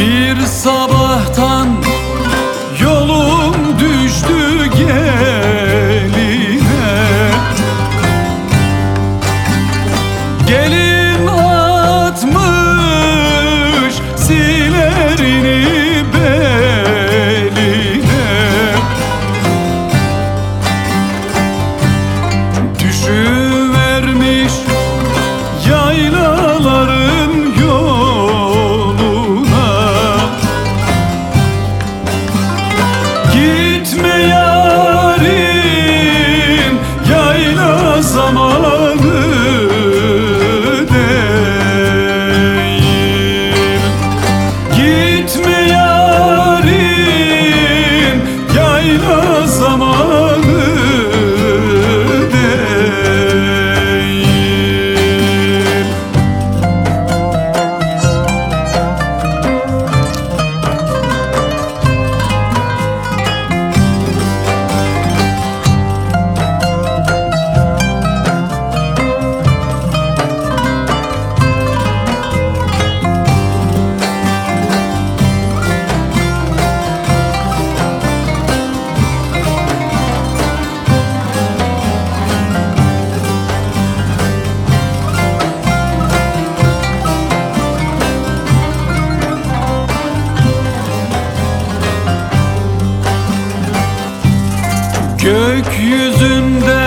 Bir sabahtan yolum düştü geline. Gelin Gökyüzünde